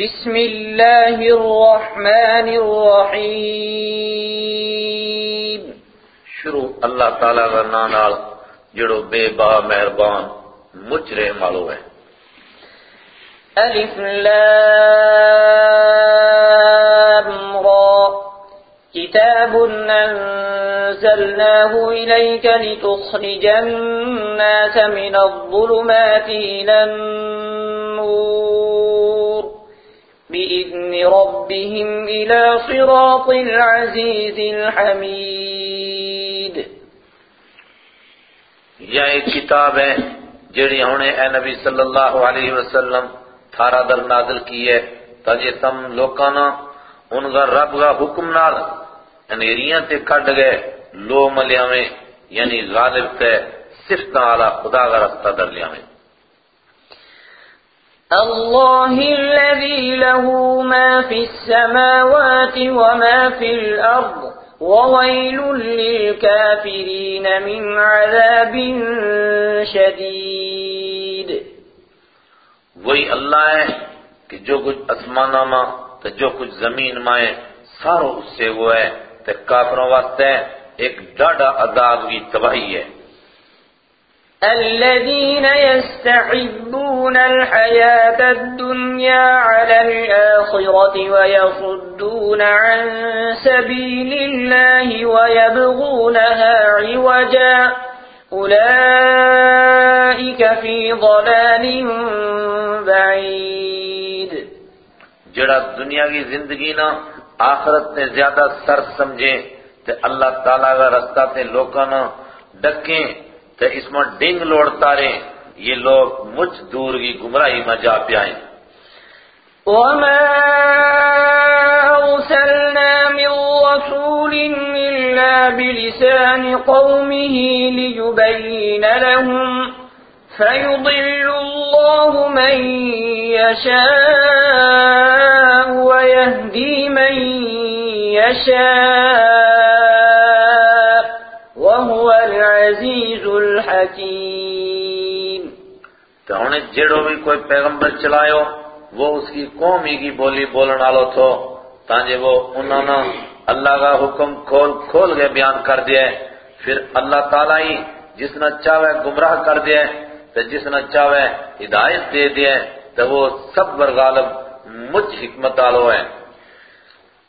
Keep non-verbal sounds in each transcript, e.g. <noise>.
بسم الله الرحمن الرحيم. شروع اللہ تعالیٰ کا نام نال جڑو بے با مہربان مجھ رحم والو ہے ألف لام را. كتاب أنزلناه إليك لتخرج الناس من الظلمات إلى النور. بإذن ربهم إلى صراط العزيز الحميد. یہ ایک کتاب ہے جڑی ہونے اے نبی صلی اللہ علیہ وسلم تھارا در نازل کی ہے تاکہ تم لوکانا ان کا رب کا حکم نال انیریاں تے کڈ گئے، لو ملیاں میں یعنی غالب تے صفت والا خدا کا رستہ در لیا میں الله الذي له ما في السماوات وما في الأرض وويل للكافرين من عذاب شديد. وہی اللہ ہے کہ جو کچھ اسمانہ ماں تو جو کچھ زمین ماں ہے سارو اس سے وہ ہے تو کافروں واسطے ایک ڈاڈا عذاب کی تباہی ہے۔ الذين يستحبون الحياة الدنيا على الآخرة ويصدون عن سبيل الله ويبغونها عوجا. أولئك في ضلال بعيد. جڑا دنیا کی زندگی نا آخرت نے زیادہ سر سمجھیں تے اللہ تعالیٰ کا رستہ تے لوکاں نا ڈکیں تے اس میں ڈنگ لوڑتا رہے یہ لوگ مجھ دور کی گمراہی میں جا پیائیں وما أرسلنا من رسول إلا بلسان قومه ليبين لهم فيضل الله من يشاء ويهدي من يشاء العزيز الحكيم. تو انہیں جڑو بھی کوئی پیغمبر چلائیو وہ اس کی قوم کی بولی بولن والو تھو، تانجے وہ انہوں نے اللہ کا حکم کھول کھول کے بیان کر دیا پھر اللہ تعالیٰ ہی جس نے چاہے گمراہ کر دیا تو جس نے چاہے ہدایت دے دیا تو وہ سب برغالب مجھ حکمت والو ہے۔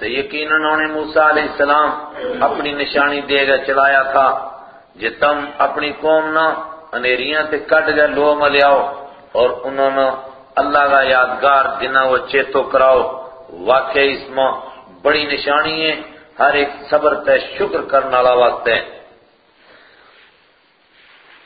تو یقین انہوں نے موسیٰ علیہ السلام اپنی نشانی دے گا چلایا تھا جے تم اپنی قوم نہ انیریاں تے کٹ گئے لو ملیاؤ اور انہوں نے اللہ کا یادگار دینا وہ چیتو کراؤ۔ واقعی اس میں بڑی نشانی ہے، ہر ایک صبر تے شکر کرنا لا واسطے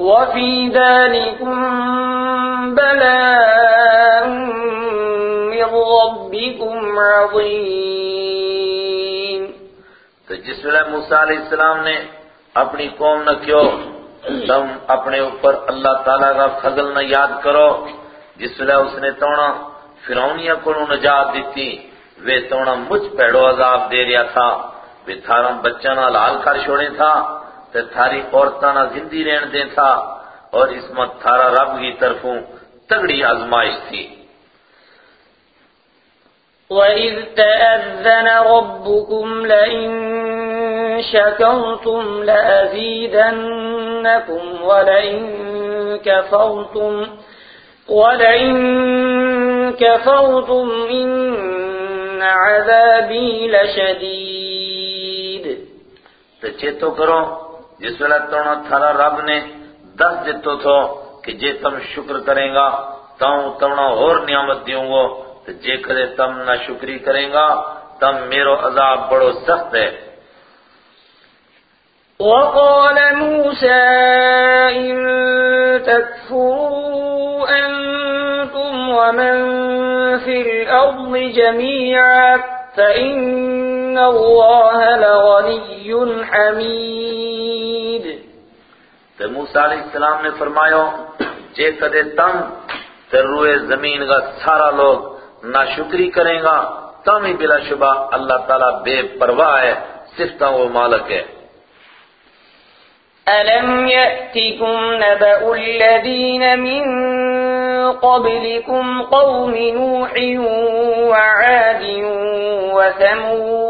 وفي ذلكم بلاء من ربكم عظيم. تو جس ویلے موسیٰ علیہ السلام نے اپنی قوم نہ کیوں تم اپنے اوپر اللہ تعالیٰ کا فضل نہ یاد کرو۔ جس ویلے اس نے تونا فرعونیہ کو نجات دیتی وہ تونا مجھ پیڑو عذاب دے رہا تھا۔ وہ تھارا بچہ نہ لال کر چھوڑے تھا۔ تے تھاری عورتاں زندی رہن دیں تھا اور اس میں تھارا رب کی طرفوں تگڑی آزمائش تھی۔ وَإِذْ تَأَذَّنَ رَبُّكُمْ لَئِن شَكَرْتُمْ لَأَزِيدَنَّكُمْ وَلَئِن كَفَرْتُمْ وَلَئِن كَفَرْتُمْ إِنَّ عَذَابِي لَشَدِيدٌ۔ تو چیتو کرو جس ویلے تونا تھارا رب نے دس دیتو تھو کہ جے تم شکر کریں گا تم تونا اور نعمت دیوں گو تو جے کرے تم نہ شکری کریں گا تم میرو عذاب بڑو سخت ہے۔ وقال موسى إن تكفروا أنتم ومن في الأرض جميعا فإن الله لغني حميد تو موسیٰ علیہ السلام نے فرمایا جے کدے تم تے روئے زمین کا سارا لوگ نہ شکری کریں گا تم ہی بلا شبہ اللہ تعالیٰ بے پرواہ ہے صرف وہ مالک ہے۔ ألم يأتكم نبأ الذين من قبلكم قوم نوح وعاد وثمود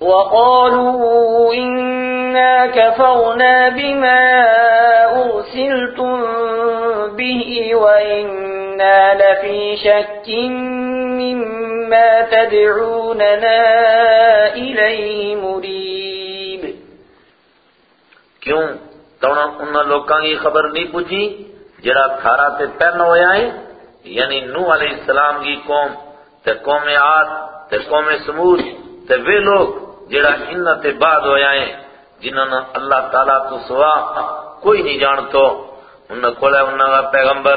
وقالوا إنا كفرنا بما أرسلتم به وإنا لفي شك مما تدعوننا إليه مريب. کیوں؟ تونا انہاں لوکاں کی خبر نہیں پوچھی جڑا تھارا تے پہن ہویا ہے یعنی نوح علیہ السلام کی قوم، تے قوم عاد، تے قوم سمود، تے وہ لوگ جڑا انہاں تے بعد ہویا ہے، جنہاں نے اللہ تعالیٰ تو سوا کوئی نہیں جانتو۔ انہاں کولے انہاں کا پیغمبر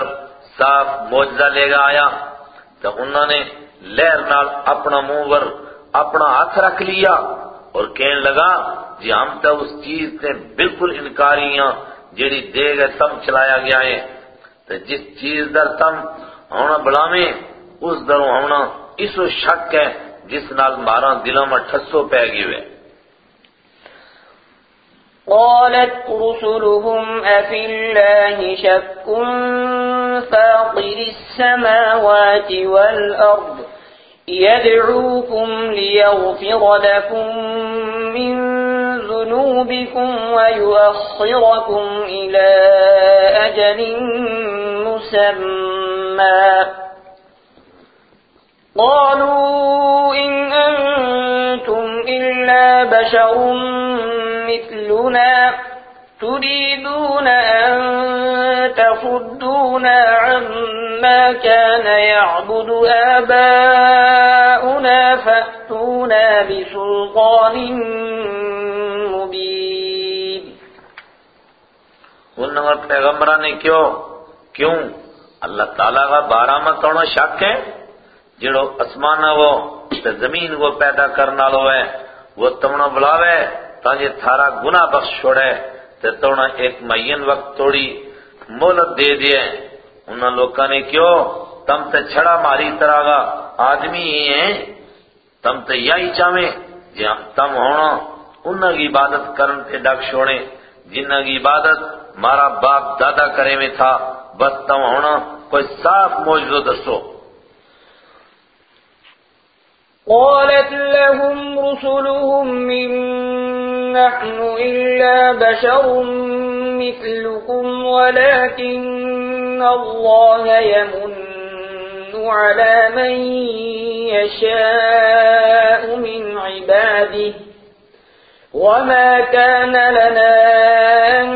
صاف موجزہ لے گا آیا تو انہوں نے لہر نال اپنا منہ ور اپنا ہاتھ رکھ لیا اور کہنے لگا جی ہم تو اس چیز سے بالکل انکاری ہیں جیڑی دے گئے تم چلایا گیا ہے۔ تو جس چیز در تم ہونا بلاویں، اس دروں ہونا اس شک ہے۔ جس نال مارا دلوں میں ٹھسو پہ گئے ہوئے قالت رسلهم أفي الله شك فاطر السماوات والأرض، يدعوكم ليغفر لكم من ذنوبكم ويؤخركم إلى أجل مسمى۔ قالوا بشر مثلنا تريدون أن تصدونا عما كان يعبد آباؤنا فأتونا بسلطان مبين انہوں پیغمبران نے کیوں کیوں؟ اللہ تعالیٰ کا بارہ میں توڑا شک ہے، جڑو اسمان وہ زمین وہ پیدا کرنا لو ہے۔ وہ تمنا بلاوے تاکہ تھارا گناہ بخش چھوڑے تے توڑا ایک معین وقت توڑی مولت دے دیے۔ انہاں لوکاں نے کیوں تم تے چھڑا ماری طرح کا آدمی ہی ہیں، تم تے یہی چاہویں جی جہاں تم ہونا۔ انہاں کی عبادت کرن تے ڈک چھوڑے۔ جنہاں کی عبادت مارا باپ دادا کرے میں تھا، بس تم ہونا۔ کوئی صاف موجود دسو۔ قالت لهم رسلهم إن نحن إلا بشر مثلكم ولكن الله يمن على من يشاء من عباده وما كان لنا أن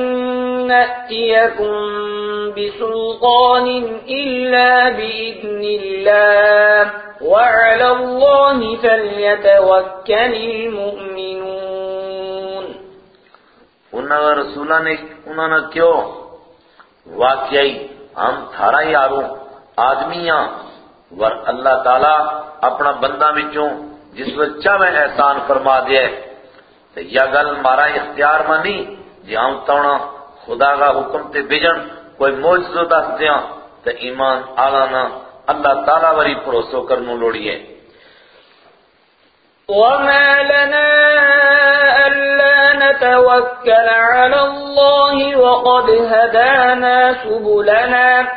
نأتيكم بسلطان إلا بإذن الله وعلى الله فليتوكل المؤمنون انہوں نے رسولہ نے انہوں نے کیوں واقعی ہم تھارا ہی آروں آدمیاں، ور اللہ تعالیٰ اپنا بندہ بچوں جس وچہ میں احسان فرما دیا تو یا گل مارا اختیار میں نہیں جی ہم تونا خدا کا حکم تے بجن کوئی موجزو دس دیاں تو ایمان آلانا اللہ تعالیٰ وری پروسو کرنو لوڑیے وما لنا ألا نتوكل على الله وقد هدانا سبلنا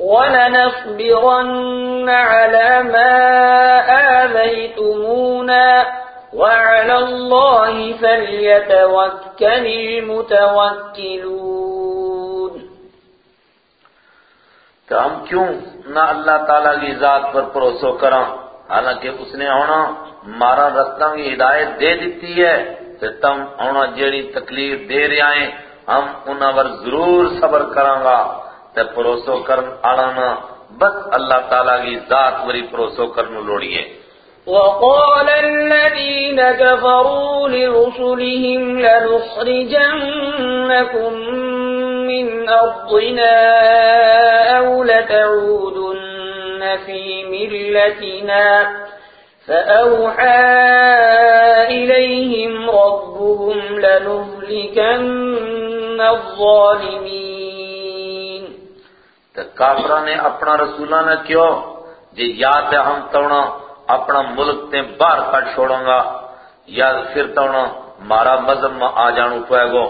ولنصبرن على ما آذيتمونا وعلى الله فليتوكل المتوكلون. تو ہم کیوں نہ اللہ تعالیٰ کی ذات پر بھروسہ کراں؟ حالانکہ اس نے ہونا مارا رستہ کی ہدایت دے دیتی ہے تو تم ہونا جیڑی تکلیف دے رہے ہیں، ہم انہاں پر ضرور صبر کراں گا، تے بھروسہ کرن آنا بس اللہ تعالیٰ کی ذات وری بھروسہ کرنو لوڑیے وقال الذين كفروا لرسلهم لنخرجنكم من أرضنا أو لتعودن في ملتنا فأوحى إليهم ربهم لنهلكن الظالمين. کافرہ نے اپنا رسولہ نے کیوں جی یا تے ہم تونا اپنا ملک تے باہر کٹ چھوڑوں گا، یا پھر تونا مارا مذہب میں آ جانو پائے گو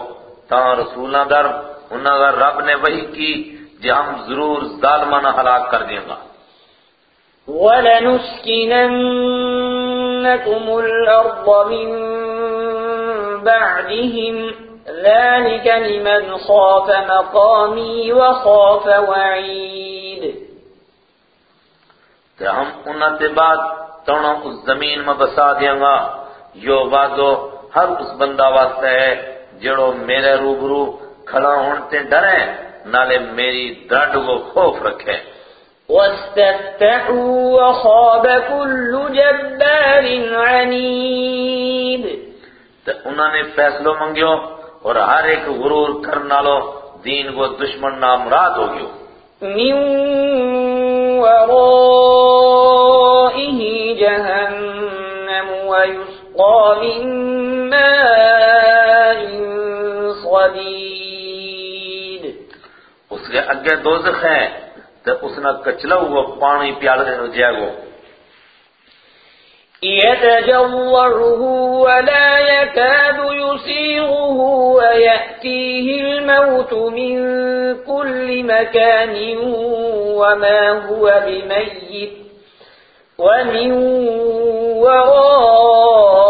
تا رسولہ در انہاں کا رب نے وہی کی جی ہم ضرور ظالمانہ ہلاک کر دیں گا۔ وَلَنُسْكِنَنَّكُمُ الْأَرْضَ مِن بَعْدِهِمْ ذلك لمن خاف مقامي وخاف وعيد۔ کہ ہم انہوں تے بعد تونا اس زمین میں بسا دیاں گا۔ یو بازو ہر اس بندہ واسطے ہے جڑو میرے روبرو کھڑا ہونتے ڈرے نالے میری درد کو خوف رکھے۔ واستفتحوا وخاب كل جبار عنيد۔ تو انہوں نے فیصلو منگیو اور ہر ایک غرور کرنا لو دین کو دشمن نامراد ہو گیو۔ من ورائه جهنم ويسقى من ماء اس کے اگے دوزخ ہے تو اس نے کچلا ہوا پانی پیال ہو جائے گو يتجوعه ولا يكاد يسيغه ويأتيه الموت من كل مكان وما هو بميت ومن ورائه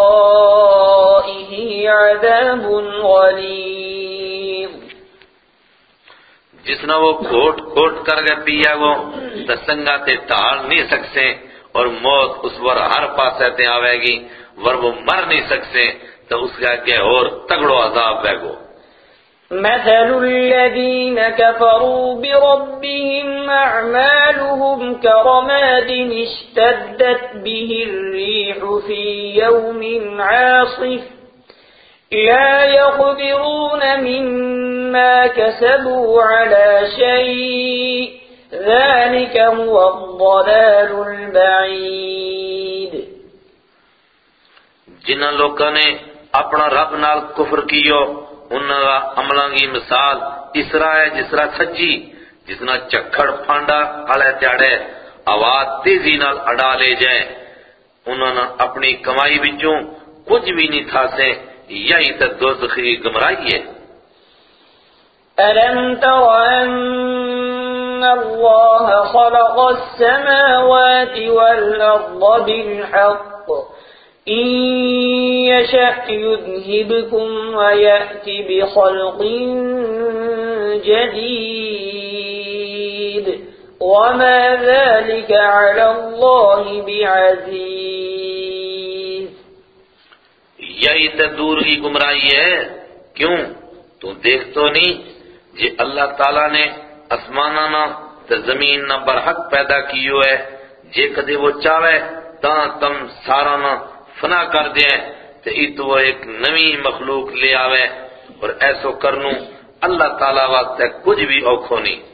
عذاب غليظ جس وہ کھوٹ کھوٹ کر گئے پیا گو دسنگا تے ٹال نہیں سکتے اور موت اس ور ہر پاسے تے آوے گی، ور وہ مر نہیں سکتے تو اس کے آگے اور تگڑو عذاب بے گو۔ مثل الذين كفروا بربهم أعمالهم كرماد اشتدت به الريح في يوم عاصف. لا يقدرون مما كسبوا على شيء. ذلك هو الضلال البعيد. جنہ لوگوں نے اپنا رب نال کفر کیو، انہاں کا عملاں کی مثال اس طرح ہے، جس طرح سچی جتنا چکھڑ پھانڈا ہلے تیاڑے آواز تیزی نال اڑا لے جائے انہوں نے اپنی کمائی بچوں کچھ بھی نہیں تھا سے یہی تو دوزخی گمراہی ہے ألم تر أن الله خلق السماوات والأرض بالحق؟ إن يشأ يذهبكم ويأتي بخلق جديد. وما ذلك على الله بعزيز. یہی تو دور کی گمراہی ہے۔ کیوں؟ تو دیکھ تو نہیں جی اللہ تعالیٰ نے اسمانہ نہ تو زمین نہ برحق پیدا کیو ہے۔ جے کدے وہ چاہے تاں تم سارا نہ فنا کر دیں تو ای تو وہ ایک نوی مخلوق لے آوے۔ اور ایسو کرنو اللہ تعالیٰ واسطے کچھ بھی اوکھو نہیں۔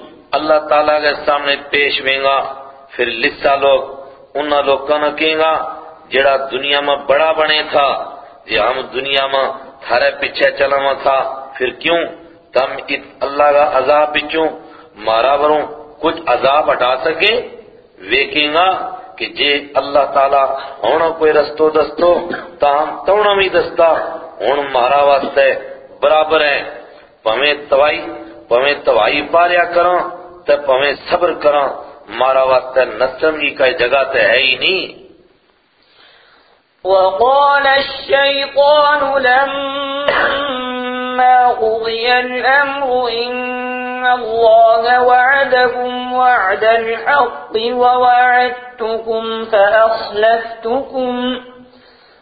اللہ تعالیٰ کے سامنے پیش ویں گا پھر لسا لوگ، انہاں لوگوں نے کہیں گا جڑا دنیا میں بڑا بنے تھا جی ہم دنیا میں تھارے پیچھے چلاوا تھا، پھر کیوں؟ تم اس اللہ کا عذاب پچوں مارا بروں کچھ عذاب ہٹا سکے؟ وہ گا کہ جے اللہ تعالیٰ ہونا کوئی رستو دستو، تا ہم تونا بھی دستا ہون مارا واسطے برابر ہے پمیں توائی پمیں توائی پاریا کراں۔ تے پمیں صبر کراں مارا واسطے کی کوئی جگہ تے ہے ہی نہیں۔ وقال الشيطان لما قضي الأمر إن الله وعدكم وعد الحق ووعدتكم فأخلفتكم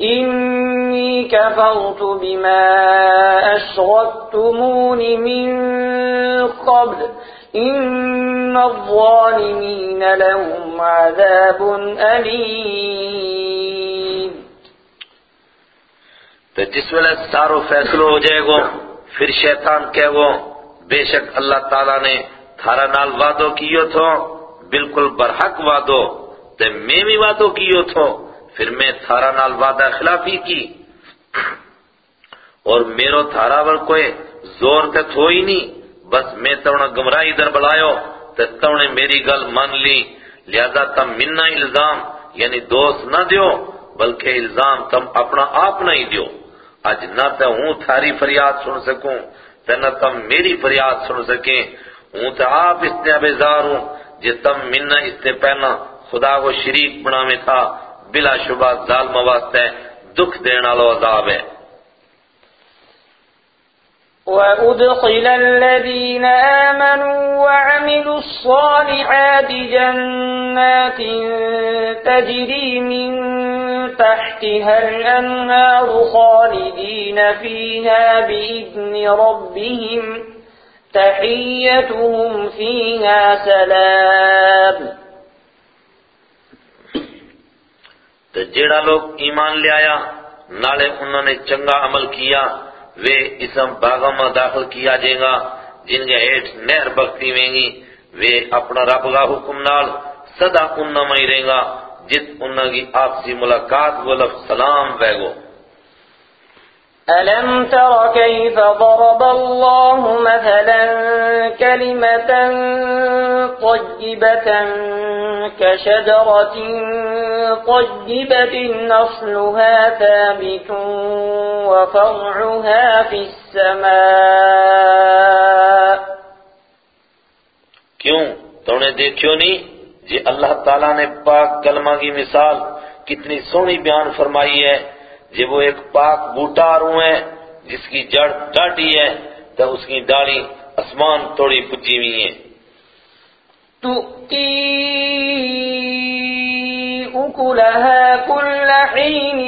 إني كفرت بما أشركتمون من قبل إن الظالمين لهم عذاب أليم تو جس ویلے سارو فیصلو ہو جائے گو پھر شیطان کہے گو بے شک اللہ تعالیٰ نے تھارا نال وعدو کیو تھو بالکل برحق وعدو تے میں بھی وعدو کیو تھو پھر میں تھارا نال وعدہ خلافی کی۔ اور میرو تھارا ور کوئی زور تے تھو ہی نہیں بس میں تونا گمراہی در بلایو تے تونے میری گل مان لی۔ لہذا تم منا الزام یعنی دوست نہ دیو، بلکہ الزام تم اپنا آپ نہ ہی دیو۔ آج نہ تے ہوں تھاری فریاد سن سکوں، تے نہ تم میری فریاد سن سکیں۔ ہوں تے آپ اس نے بیزار ہوں، جے تم منا اس نے پہنا خدا کو شریک بنا میں تھا۔ بلا شبہ ظالم واسطے دکھ دینا لو عذاب ہے۔ وأدخل الذين آمنوا وعملوا الصالحات جنات تجري من تحتها الأنهار خالدين فيها بإذن ربهم تحيتهم فيها سلام تو جیڑا لوگ ایمان لے آیا، نالے انہوں نے چنگا عمل کیا وہ اسم باغوں میں داخل کیا جائے گا، جن کے ہیٹ نہر بکتی میں گی وہ اپنا رب کا حکم نال صدا انہوں میں ہی رہیں گا جت انہوں کی آپسی ملاقات وہ لفظ سلام گو۔ ألم تر كيف ضرب الله مثلا كلمة طيبة كشجرة طيبة نصلها ثابت وفرعها في السماء کیوں؟ تو نے دیکھو نہیں جی اللہ تعالیٰ نے پاک کلمہ کی مثال کتنی سونی بیان فرمائی ہے۔ جب وہ ایک پاک بوٹا رو ہے جس کی جڑ ڈاٹی ہے، تو اس کی ڈالی اسمان توڑی پچی ہوئی ہے تؤتي أكلها كل حين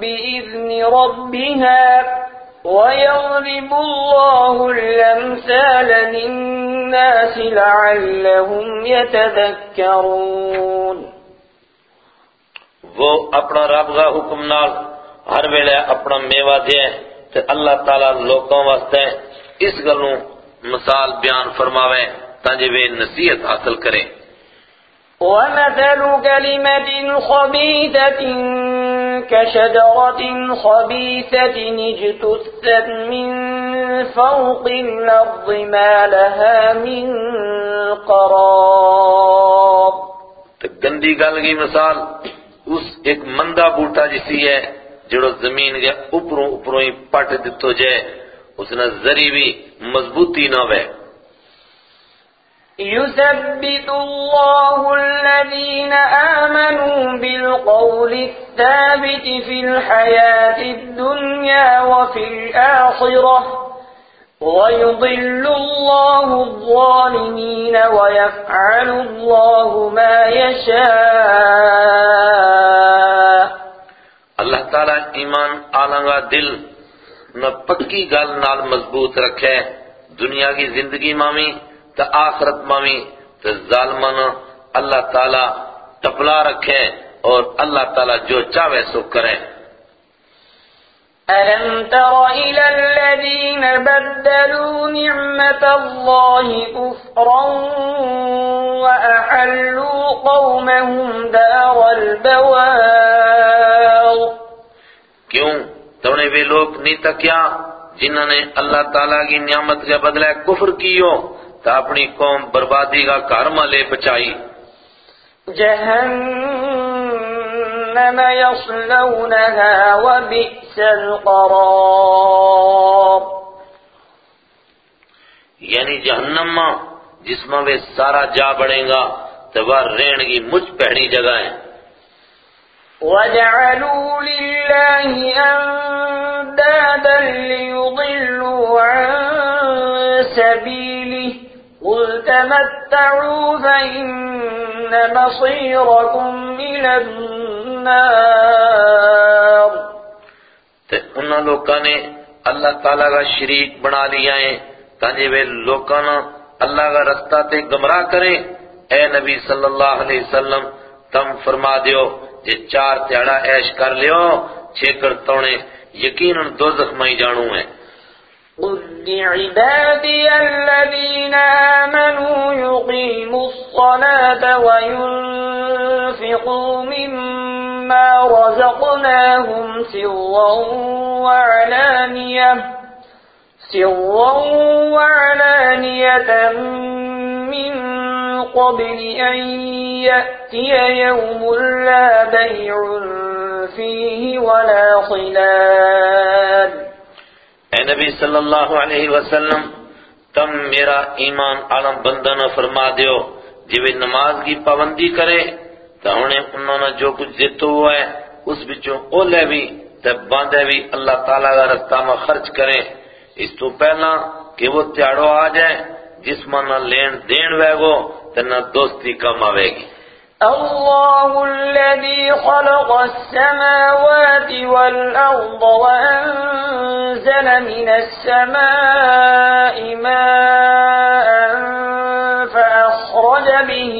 بإذن ربها ويضرب الله الأمثال للناس لعلهم يتذكرون وہ اپنا رب کا حکم نال ہر ویلے اپنا میوہ دے تے اللہ تعالیٰ لوگوں واسطے اس گلوں مثال بیان فرماوے تاکہ وہ نصیحت حاصل کریں۔ ومثل كلمة خبيثة كشجرة خبيثة اجتثت من فوق الأرض ما لها من قرار۔ گندی گل کی مثال اس ایک مندہ بوٹا جسی ہے، جڑو زمین کے اوپروں اوپروں ہی پٹ دیتو جائے۔ اس نے ذری بھی مضبوطی نہ ہوئے۔ يثبت الله الذين آمنوا بالقول الثابت في الحياة الدنيا وفي الآخرة ويضل الله الظالمين ويفعل الله ما يشاء اللہ تعالیٰ ایمان آلنگا دل نہ پکی گل نال مضبوط رکھے۔ دنیا کی زندگی مامی تا آخرت مامی تا ظالمان اللہ تعالیٰ ٹپلا رکھے اور اللہ تعالیٰ جو چاہے سو کرے۔ ألم تر إلى الذين بدلوا نعمة الله كفرا وأحلوا قومهم دار البوار کیوں؟ تو نے وہ لوگ نہیں تکیا جنہوں نے اللہ تعالیٰ کی نعمت کے بدلے کفر کیو تا اپنی قوم بربادی کا کارما لے بچائی؟ جہنم يصلونها وبئس القرار. یعنی جہنم ماں جس میں وہ سارا جا بڑھیں گا تو وہ رین کی مجھ پہنی جگہ ہے۔ وَجَعَلُوا لِلَّهِ أَنْدَادًا لِيُضِلُّوا عَنْ سَبِيلِهِ. قُلْ تَمَتَّعُوا فَإِنَّ مَصِيرَكُمْ إِلَى النَّارِ. تو انہوں لوگوں نے اللہ تعالیٰ کا شریک بنا لیا ہے۔ تاکہ وہ نے اللہ کا رستہ تے گمراہ کریں۔ اے نبی صلی اللہ علیہ وسلم تم فرما دیو جے چار تیڑا عیش کر لیو چھیکر تونے یقیناً دوزخ میں جانوں ہے قل لعبادي الذين آمنوا يقيموا الصلاة وينفقوا مما رزقناهم سرا وعلانية سرا وعلانية من قبل أن يأتي يوم لا بيع فيه ولا خلال اے نبی صلی اللہ علیہ وسلم، تم میرا ایمان عالم بندہ نہ فرما دیو جب نماز کی پابندی کرے تو انہیں انہوں نے جو کچھ دیتو ہوا ہے، اس بچوں اولے بھی تب باندھے بھی اللہ تعالیٰ کا رستہ میں خرچ کریں۔ اس تو پہلا کہ وہ تیاڑو آ جائے جس میں نہ لین دین وے گو تو نہ دوستی کم آوے گی۔ الله الذي خلق السماوات والأرض وأنزل من السماء ماء فأخرج به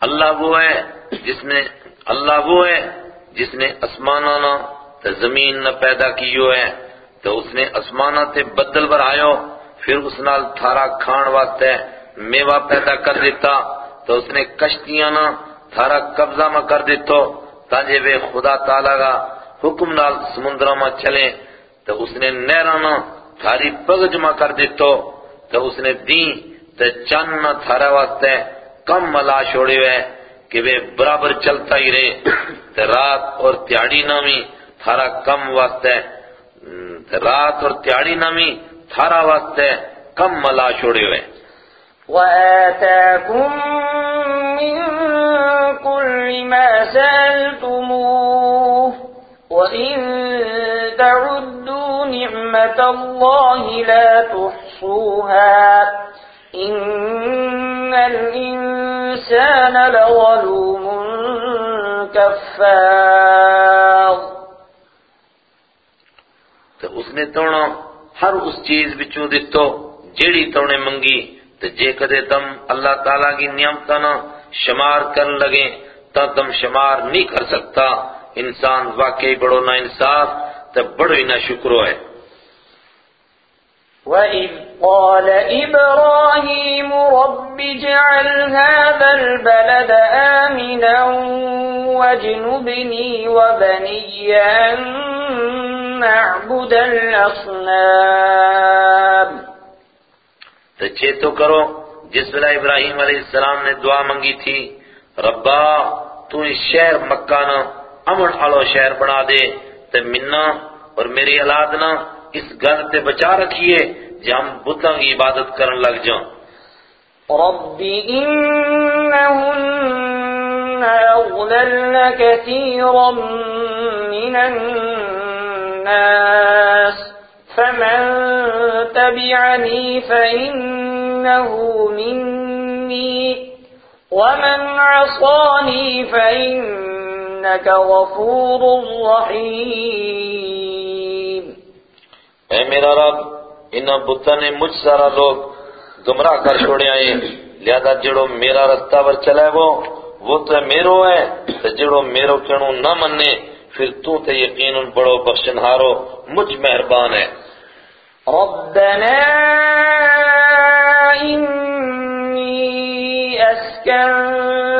اللہ وہ ہے جس نے اللہ وہ ہے جس نے اسمانانا تے زمین نہ پیدا کیو ہے تو اس نے اسمانا تے بدل برایو پھر اس نال تھارا کھان واسطے میوہ پیدا کر دیتا تو اس نے کشتیاں نہ تھارا قبضہ میں کر دیتو تاجے وہ خدا تعالیٰ کا حکم نال سمندرہ میں چلیں تو اس نے نہرانا تھاری پگ جمع کر دیتو تو اس نے دین تو چند نہ تھارا واسطے کم ملا چھوڑے ہوئے کہ وہ برابر چلتا ہی رہے۔ <coughs> تو رات اور تیاڑی نامی تھارا کم واسطے تو رات اور تیاڑی نامی تھارا واسطے کم ملا چھوڑے ہوئے وآتاكم من كل ما سألتموه وإن تعدوا نعمة الله لا تحصوها إن الإنسان الإنسان لظلوم كفار. تو اس نے تونا ہر اس چیز بچوں دیتو جیڑی تونے منگی تو جے کدے تم اللہ تعالیٰ کی نعمتاں نہ شمار کرن لگے تا تم شمار نہیں کر سکتا۔ انسان واقعی بڑو نا انصاف تب بڑو ہی نا شکرو ہے وَإِذْ قَالَ إِبْرَاهِيمُ رَبِّ اجْعَلْ هَذَا الْبَلَدَ آمِنًا وَاجْنُبْنِي وَبَنِيَّ أَن نَّعْبُدَ الْأَصْنَامَ تو چیتو کرو، جس ویلہ ابراہیم علیہ السلام نے دعا منگی تھی، ربا، تو اس شہر مکہ نا امن آلو شہر بنا دے، تے منا اور میری اولاد نا اس گل تے بچا رکھیے جے ہم بتاں کی عبادت کرن لگ جاؤں۔ رب إنهن أضللن كثيرا من الناس فمن تبعني فإنه مني ومن عصاني فإنك غفور رحيم اے میرا رب، انہاں بتاں نے مجھ سارا لوگ گمراہ کر چھوڑے آئے لہذا جڑو میرا رستہ پر چلے وہ وہ تو میرو ہے۔ تو جڑو میرو کہنو نہ مننے پھر تو تے یقین بڑو بخشنہارو، مجھ مہربان ہے۔ ربنا إني أسكنت من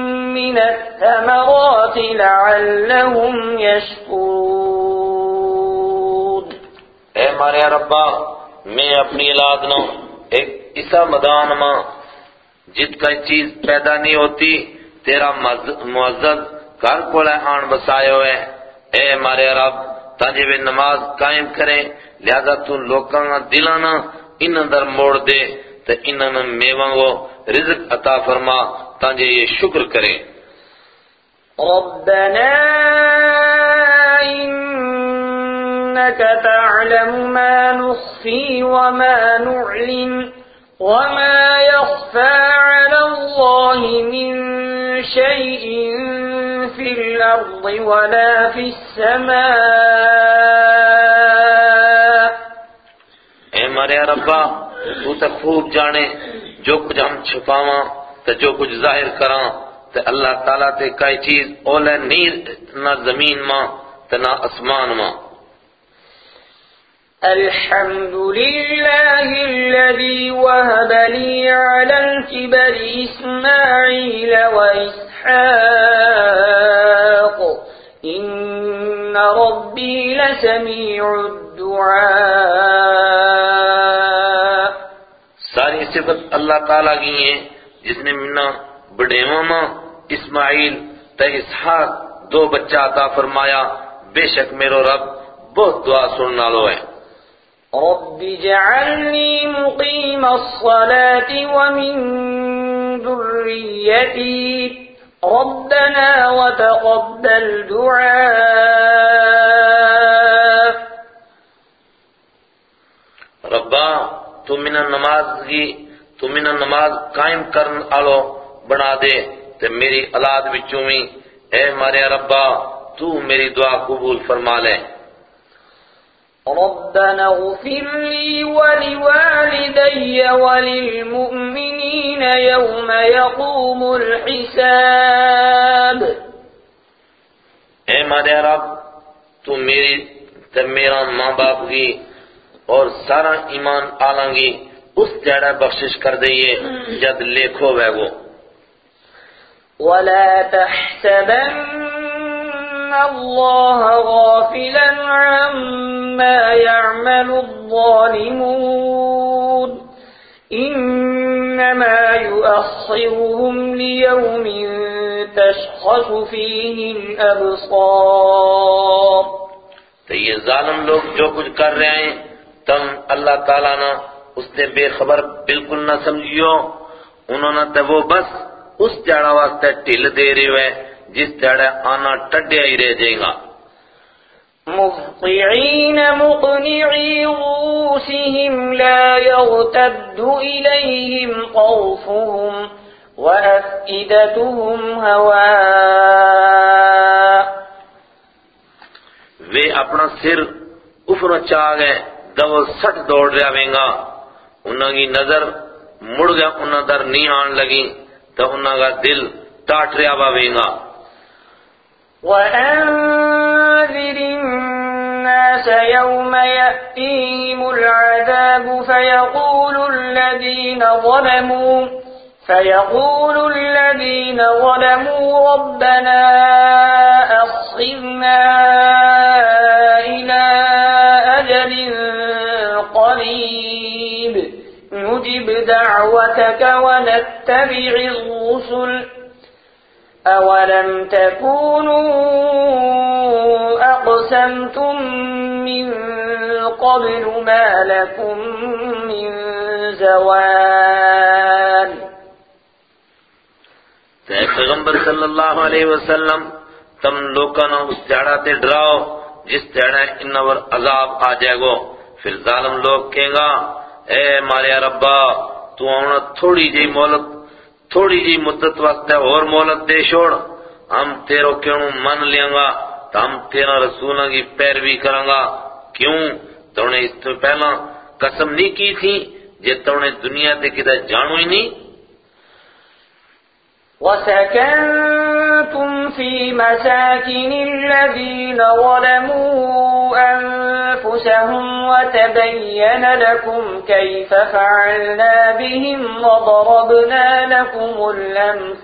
من الثمرات لعلهم يشكرون. اے ماریا ربا میں اپنی اولاد نو ایک ایسا مدان ماں جت کا چیز پیدا نہیں ہوتی، تیرا معزز گھر کو آن بسائے ہوئے۔ اے مارے رب، تاجے وہ نماز قائم کریں لہذا تو لوکاں دلانا ان اندر موڑ دے تو انہاں میواں کو رزق عطا فرما۔ تاجے یہ شکر کریں۔ ربنا إنك تعلم ما نخفي وما نعلن وما يخفى على الله من شيء في الأرض ولا في السماء۔ اے مارے ربا تو تے خوب جانے جو کچھ ہم چھپاواں۔ تے جو کچھ ظاہر کراں تے اللہ تعالیٰ تے کئی چیز اولے نیر نہ زمین ماں تے نہ اسمان ماں۔ الحمد لله الذي وهب لي على الكبر إسماعيل وإسحاق إن ربي لسميع الدعاء۔ ساری صفت اللہ تعالیٰ کی ہیں۔ جس نے منا بڑے ماما اسماعیل تے اسحاق دو بچہ عطا فرمایا بے شک میرو رب بہت دعا سننا لو ہے۔ رب اجعلني مقيم الصلاة ومن ذريتي ربنا وتقبل دعاء۔ ربا تو منا نماز کی تو منا نماز قائم کرن آلو بنا دے تے میری اولاد وچوں بھی اے مارے ربا تو میری دعا قبول فرما لے۔ ربنا اغفر لي ولوالدي وللمؤمنين يوم يقوم الحساب۔ اے مارے رب تو میری تے میرا ماں باپ کی اور سارا ایمان آلاں گی۔ اس جڑا بخشش کر دئیے جد لکھو وے وہ۔ ولا تحسبن الله غافلا عما يعمل الظالمون۔ إنما يؤخرهم ليوم تشخص فيه الأبصار تو یہ ظالم لوگ جو کچھ کر رہے ہیں تم اللہ تعالیٰ نہ اس نے بے خبر بالکل نہ سمجھیو۔ انہوں نے تو وہ بس اس جڑا واسطے ٹھل دے رہے ہے جس جڑا آنا ٹڈیا ہی رہ جائے گا۔ مهطعين مقنعي رؤوسهم لا يرتد إليهم طرفهم وأفئدتهم هواء۔ وہ اپنا سر افر چاہ گئے دو سٹ دوڑ رہا وینگا انہوں کی نظر مڑ گیا انہوں در نہیں آن لگی تو انہوں کا دل ٹاٹ رہا با وینگا وأنذر الناس يوم يأتيهم العذاب فيقول الذين ظلموا، فيقول الذين ظلموا ربنا أخذنا إلى نجب دعوتك ونتبع الرسل. أولم تكونوا أقسمتم من قبل ما لكم من زوال. پیغمبر صلی اللہ علیہ وسلم تم لوکاں اس جاڑا تے ڈراؤ جس جاڑا انور عذاب آ جائے گو پھر ظالم لوگ کہیں گا اے ماریا ربا، تو آنا تھوڑی جی مولت، تھوڑی جی مدت واسطے اور مولت دے چھوڑ۔ ہم تیرو کیوں من لیاں گا تو ہم تیرا رسولوں کی پیروی کریں گا کیوں؟ تو نے اس سے پہلا قسم نہیں کی تھی، جے تو نے دنیا تے کدھر جانو ہی نہیں۔ وسكنتم في مساكن الذين ظلموا أنفسهم وتبين لكم كيف فعلنا بهم وضربنا لكم الأمثال.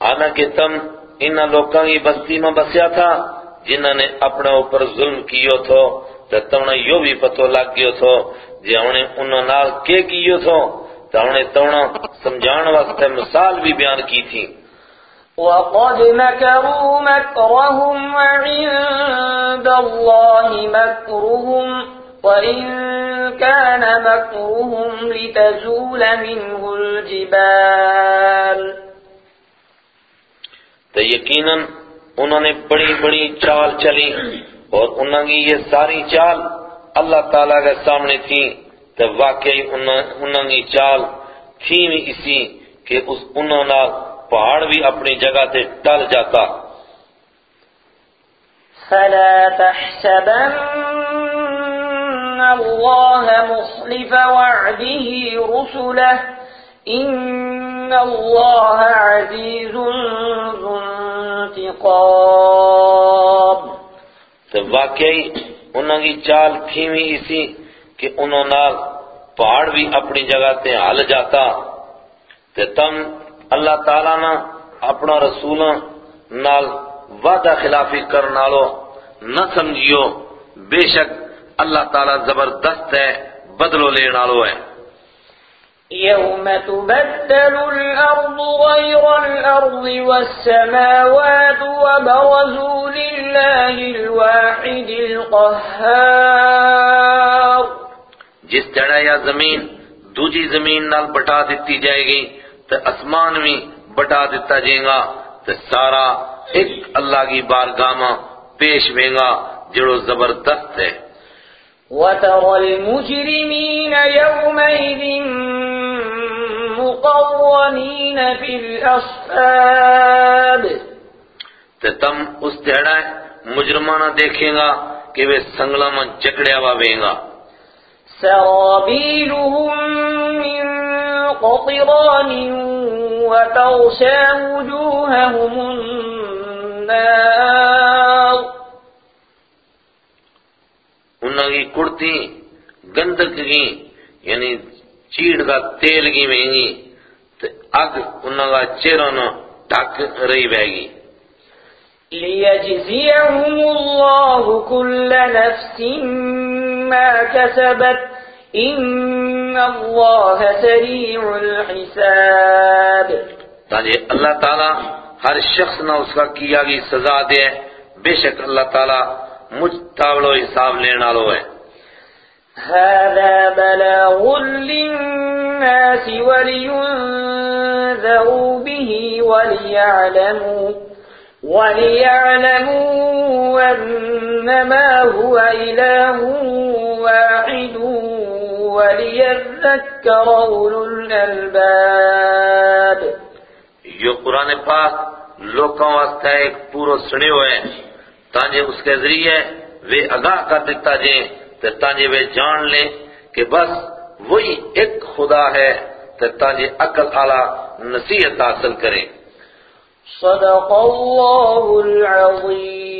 حالانکہ تم ان لوکاں کی بستی میں بسیا تھا جنہوں نے اپنے اوپر ظلم کیو تھو تو تم نے یوں بھی پتو لگ گیو تھو جی انہیں انہوں نال کے کیو تھو۔ انہیں تونا سمجھان واسطے مثال بھی بیان کی تھی۔ وقد مكروا مكرهم وعند الله مكرهم وإن كان مكرهم لتزول منه الجبال۔ تو یقیناً انہوں نے بڑی بڑی چال چلی اور انہوں کی یہ ساری چال اللہ تعالیٰ کے سامنے تھی۔ تو واقعی انہوں کی چال تھی بھی اسی کہ اس انہوں نے پہاڑ بھی اپنی جگہ سے ٹل جاتا۔ فلا تحسبن الله مخلف وعده رسله إن الله عزيز ذو انتقام۔ تو واقعی انہوں کی چال تھی بھی اسی کہ انہوں نے پہاڑ بھی اپنی جگہ تے ہل جاتا تے تم اللہ تعالیٰ نہ اپنا رسولوں نال وعدہ خلافی کرنالو نہ سمجھیو، بے شک اللہ تعالیٰ زبردست ہے، بدلو لے نالو ہے۔ يوم تبدل الأرض غير الأرض والسماوات وبرزوا لله الواحد القهار جس جڑا یا زمین دوجی زمین نال بٹا دیتی جائے گی تو اسمان بھی بٹا دیتا جائے گا تو سارا ایک اللہ کی بارگاہ میں پیش وینگا جڑو زبردست ہے۔ وترى المجرمين يومئذ مقرنين في الأصفاد۔ تو تم اس جڑا مجرمانہ دیکھیں گا کہ وہ سنگلا میں جکڑیا ہوا وینگا سرابيلهم من قطران وتغشى وجوههم النار انہوں کی کڑتی گندک کی یعنی چیڑ کا تیل کی مہنگی اگ انہوں کا چہرہ نہ ٹک رہی بہ گی ليجزيهم الله كل نفس ما كسبت إن الله سريع الحساب اللہ تعالیٰ ہر شخص نہ اس کا کیا گی سزا دے بے شک اللہ تعالیٰ مجھ تاولو حساب لینا لو ہے۔ هذا بلاغ للناس ولينذروا به وليعلموا وليعلموا أنما هو إله واحد وليذكر أولو الألباب یہ قرآن پاک لوکاں واسطے ایک پورو سنے ہوئے ہیں تانجے اس کے ذریعے وہ اگاہ کر دیتا جے تے تانجے وہ جان لیں کہ بس وہی ایک خدا ہے تے تانجے عقل اعلی نصیحت حاصل کریں صدق الله العظيم.